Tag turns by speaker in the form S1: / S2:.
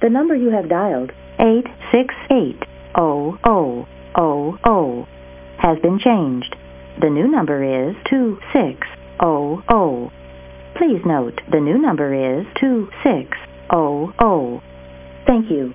S1: The number you have dialed, 868-0000, has been changed. The new number is 2600. Please note, the new number is 2600. Thank you.